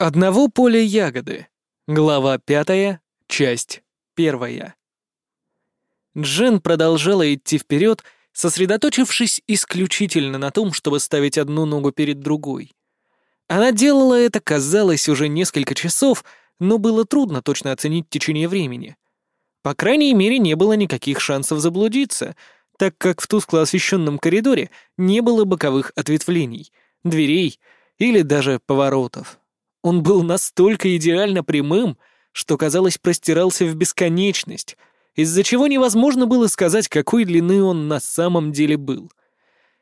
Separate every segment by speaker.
Speaker 1: Одного поля ягоды. Глава пятая, часть первая. Джен продолжала идти вперед, сосредоточившись исключительно на том, чтобы ставить одну ногу перед другой. Она делала это, казалось, уже несколько часов, но было трудно точно оценить течение времени. По крайней мере, не было никаких шансов заблудиться, так как в тускло освещенном коридоре не было боковых ответвлений, дверей или даже поворотов. Он был настолько идеально прямым, что, казалось, простирался в бесконечность, из-за чего невозможно было сказать, какой длины он на самом деле был.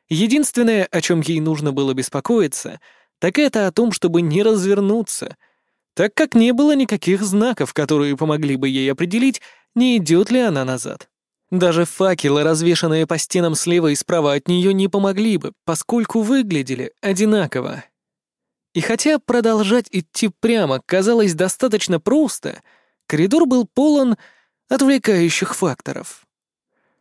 Speaker 1: Единственное, о чем ей нужно было беспокоиться, так это о том, чтобы не развернуться, так как не было никаких знаков, которые помогли бы ей определить, не идет ли она назад. Даже факелы, развешанные по стенам слева и справа от нее, не помогли бы, поскольку выглядели одинаково. И хотя продолжать идти прямо казалось достаточно просто, коридор был полон отвлекающих факторов.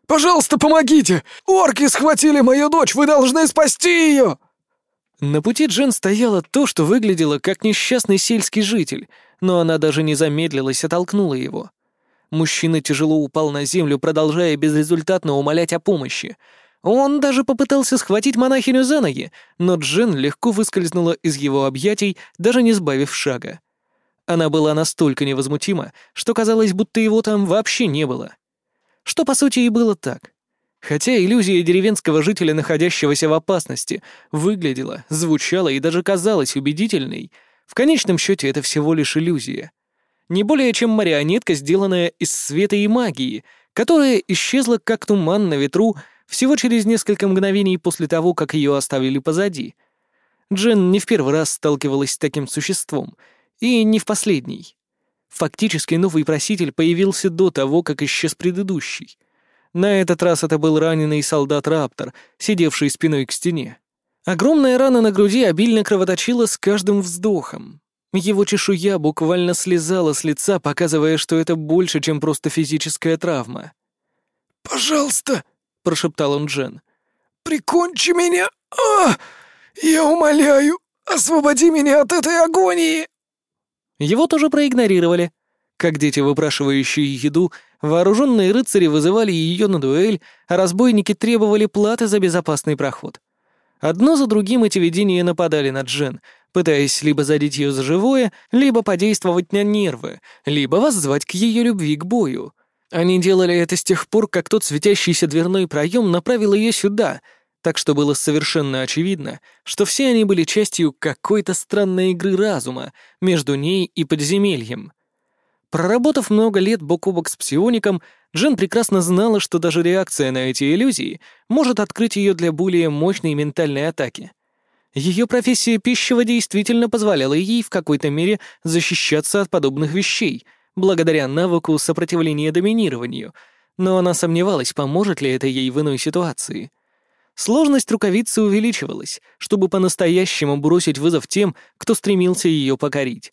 Speaker 2: «Пожалуйста, помогите! Орки схватили мою дочь! Вы должны спасти ее!»
Speaker 1: На пути Джен стояло то, что выглядело как несчастный сельский житель, но она даже не замедлилась, а толкнула его. Мужчина тяжело упал на землю, продолжая безрезультатно умолять о помощи, он даже попытался схватить монахиню за ноги, но Джен легко выскользнула из его объятий, даже не сбавив шага. Она была настолько невозмутима, что казалось, будто его там вообще не было. Что, по сути, и было так. Хотя иллюзия деревенского жителя, находящегося в опасности, выглядела, звучала и даже казалась убедительной, в конечном счете это всего лишь иллюзия. Не более чем марионетка, сделанная из света и магии, которая исчезла как туман на ветру всего через несколько мгновений после того, как ее оставили позади. Джен не в первый раз сталкивалась с таким существом, и не в последний. Фактически новый проситель появился до того, как исчез предыдущий. На этот раз это был раненый солдат-раптор, сидевший спиной к стене. Огромная рана на груди обильно кровоточила с каждым вздохом. Его чешуя буквально слезала с лица, показывая, что это больше, чем просто физическая травма.
Speaker 2: «Пожалуйста!»
Speaker 1: Прошептал он Джен.
Speaker 2: «Прикончи меня! А! Я умоляю, освободи меня от этой агонии!»
Speaker 1: Его тоже проигнорировали. Как дети, выпрашивающие еду, вооруженные рыцари вызывали ее на дуэль, а разбойники требовали платы за безопасный проход. Одно за другим эти видения нападали на Джен, пытаясь либо задеть ее за живое, либо подействовать на нервы, либо воззвать к ее любви к бою. Они делали это с тех пор, как тот светящийся дверной проем направил ее сюда, так что было совершенно очевидно, что все они были частью какой-то странной игры разума между ней и подземельем. Проработав много лет бок о бок с псиоником, Джен прекрасно знала, что даже реакция на эти иллюзии может открыть ее для более мощной ментальной атаки. Ее профессия пищева действительно позволяла ей в какой-то мере защищаться от подобных вещей — благодаря навыку сопротивления доминированию, но она сомневалась, поможет ли это ей в иной ситуации. Сложность рукавицы увеличивалась, чтобы по-настоящему бросить вызов тем, кто стремился ее покорить.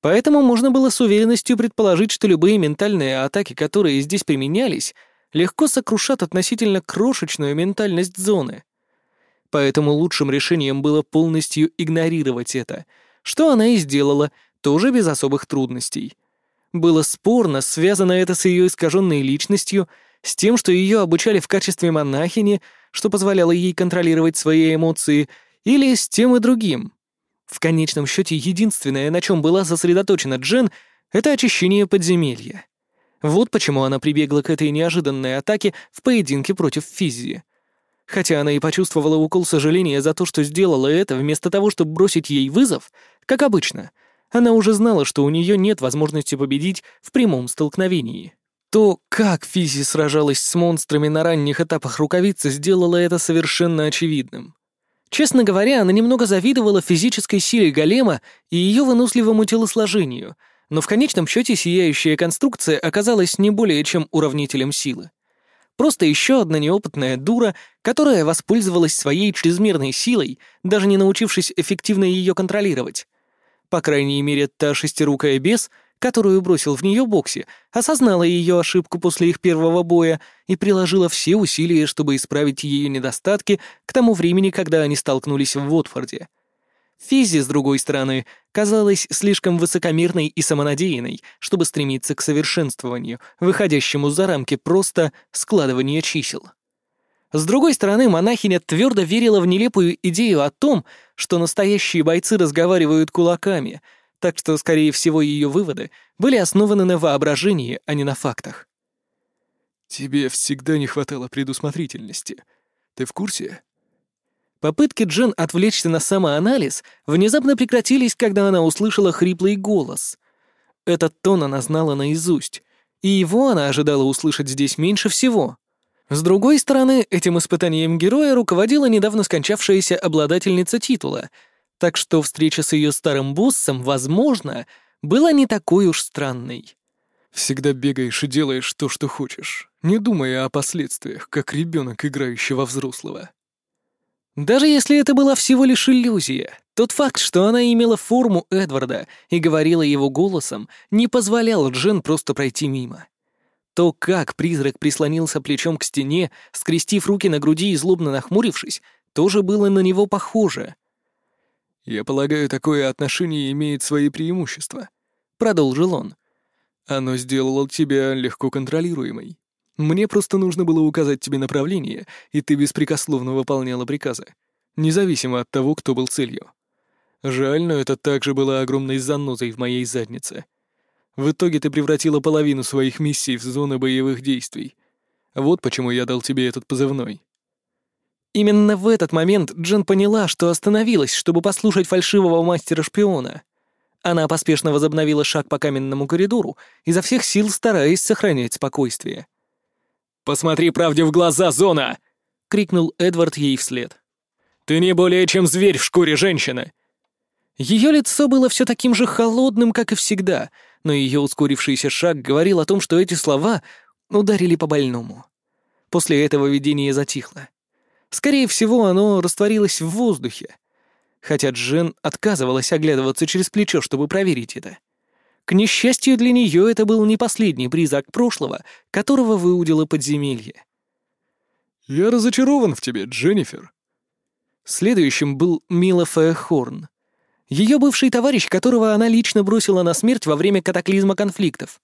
Speaker 1: Поэтому можно было с уверенностью предположить, что любые ментальные атаки, которые здесь применялись, легко сокрушат относительно крошечную ментальность зоны. Поэтому лучшим решением было полностью игнорировать это, что она и сделала, тоже без особых трудностей. Было спорно, связано это с ее искаженной личностью, с тем, что ее обучали в качестве монахини, что позволяло ей контролировать свои эмоции, или с тем и другим. В конечном счете, единственное, на чем была сосредоточена Джен, это очищение подземелья. Вот почему она прибегла к этой неожиданной атаке в поединке против Физзи. Хотя она и почувствовала укол сожаления за то, что сделала это, вместо того, чтобы бросить ей вызов, как обычно — она уже знала, что у нее нет возможности победить в прямом столкновении. То, как Физи сражалась с монстрами на ранних этапах рукавицы, сделало это совершенно очевидным. Честно говоря, она немного завидовала физической силе голема и ее выносливому телосложению, но в конечном счете сияющая конструкция оказалась не более чем уравнителем силы. Просто еще одна неопытная дура, которая воспользовалась своей чрезмерной силой, даже не научившись эффективно ее контролировать. По крайней мере, та шестирукая бес, которую бросил в нее Бокси, осознала ее ошибку после их первого боя и приложила все усилия, чтобы исправить ее недостатки к тому времени, когда они столкнулись в Уотфорде. Физи, с другой стороны, казалась слишком высокомерной и самонадеянной, чтобы стремиться к совершенствованию, выходящему за рамки просто складывания чисел. С другой стороны, монахиня твердо верила в нелепую идею о том, что настоящие бойцы разговаривают кулаками, так что, скорее всего, ее выводы были основаны на воображении, а не на фактах.
Speaker 2: «Тебе всегда не хватало предусмотрительности. Ты в курсе?»
Speaker 1: Попытки Джен отвлечься на самоанализ внезапно прекратились, когда она услышала хриплый голос. Этот тон она знала наизусть, и его она ожидала услышать здесь меньше всего. С другой стороны, этим испытанием героя руководила недавно скончавшаяся обладательница титула, так что встреча с ее старым боссом, возможно, была не такой уж странной.
Speaker 2: «Всегда бегаешь и делаешь то, что хочешь, не думая о последствиях, как ребенок, играющий во взрослого»,
Speaker 1: даже если это была всего лишь иллюзия, тот факт, что она имела форму Эдварда и говорила его голосом, не позволял Джен просто пройти мимо. То, как призрак прислонился плечом к стене, скрестив руки на груди и злобно нахмурившись, тоже было на него похоже.
Speaker 2: «Я полагаю, такое отношение имеет свои преимущества», — продолжил он. «Оно сделало тебя легко контролируемой. Мне просто нужно было указать тебе направление, и ты беспрекословно выполняла приказы, независимо от того, кто был целью. Жаль, но это также было огромной занозой в моей заднице. В итоге ты превратила половину своих миссий в зоны боевых действий. Вот почему я дал тебе этот позывной.
Speaker 1: Именно в этот момент Джен поняла, что остановилась, чтобы послушать фальшивого мастера-шпиона. Она поспешно возобновила шаг по каменному коридору, изо всех сил стараясь сохранять спокойствие.
Speaker 2: «Посмотри правде в глаза, Зона!» — крикнул Эдвард ей вслед. «Ты не более чем зверь в шкуре женщины!»
Speaker 1: Ее лицо было все таким же холодным, как и всегда, но ее ускорившийся шаг говорил о том, что эти слова ударили по больному. После этого видение затихло. Скорее всего, оно растворилось в воздухе. Хотя Джен отказывалась оглядываться через плечо, чтобы проверить это. К несчастью для нее, это был не последний призрак прошлого, которого выудило подземелье.
Speaker 2: «Я разочарован в тебе, Дженнифер».
Speaker 1: Следующим был Мила Фэхорн. Ее бывший товарищ, которого она лично бросила на смерть во время катаклизма конфликтов.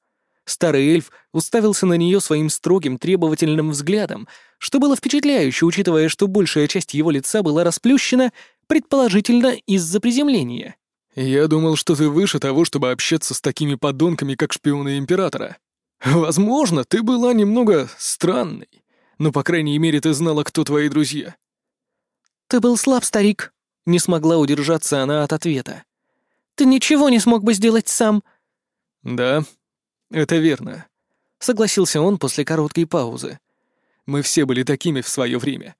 Speaker 1: Старый эльф уставился на нее своим строгим, требовательным взглядом, что было впечатляюще, учитывая, что большая часть его лица была расплющена, предположительно, из-за приземления.
Speaker 2: «Я думал, что ты выше того, чтобы общаться с такими подонками, как шпионы Императора. Возможно, ты была немного странной, но, по крайней мере, ты знала, кто твои друзья».
Speaker 1: «Ты был слаб, старик», — не смогла удержаться она от ответа. «Ты ничего не смог бы сделать сам».
Speaker 2: «Да, это верно», — согласился он после короткой паузы. «Мы все были такими в свое время.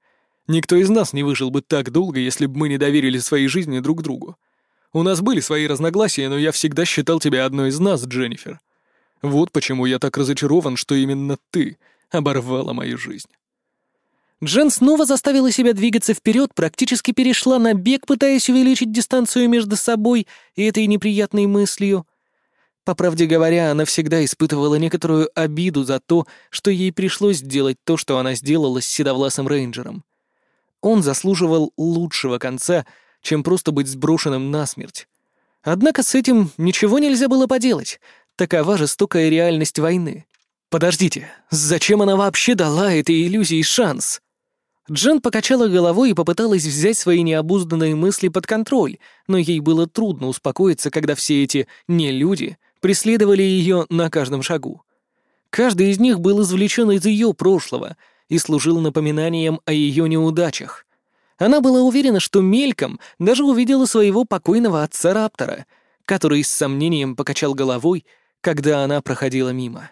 Speaker 2: Никто из нас не выжил бы так долго, если бы мы не доверили своей жизни друг другу. У нас были свои разногласия, но я всегда считал тебя одной из нас, Дженнифер. Вот почему я так разочарован, что именно ты оборвала мою жизнь».
Speaker 1: Джен снова заставила себя двигаться вперед, практически перешла на бег, пытаясь увеличить дистанцию между собой и этой неприятной мыслью. По правде говоря, она всегда испытывала некоторую обиду за то, что ей пришлось сделать то, что она сделала с седовласым рейнджером. Он заслуживал лучшего конца — чем просто быть сброшенным насмерть. Однако с этим ничего нельзя было поделать. Такова жестокая реальность войны. Подождите, зачем она вообще дала этой иллюзии шанс? Джен покачала головой и попыталась взять свои необузданные мысли под контроль, но ей было трудно успокоиться, когда все эти «не-люди» преследовали ее на каждом шагу. Каждый из них был извлечен из ее прошлого и служил напоминанием о ее неудачах. Она была уверена, что мельком даже увидела своего покойного отца Раптора, который с сомнением покачал головой, когда она проходила мимо.